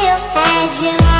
feel as you are.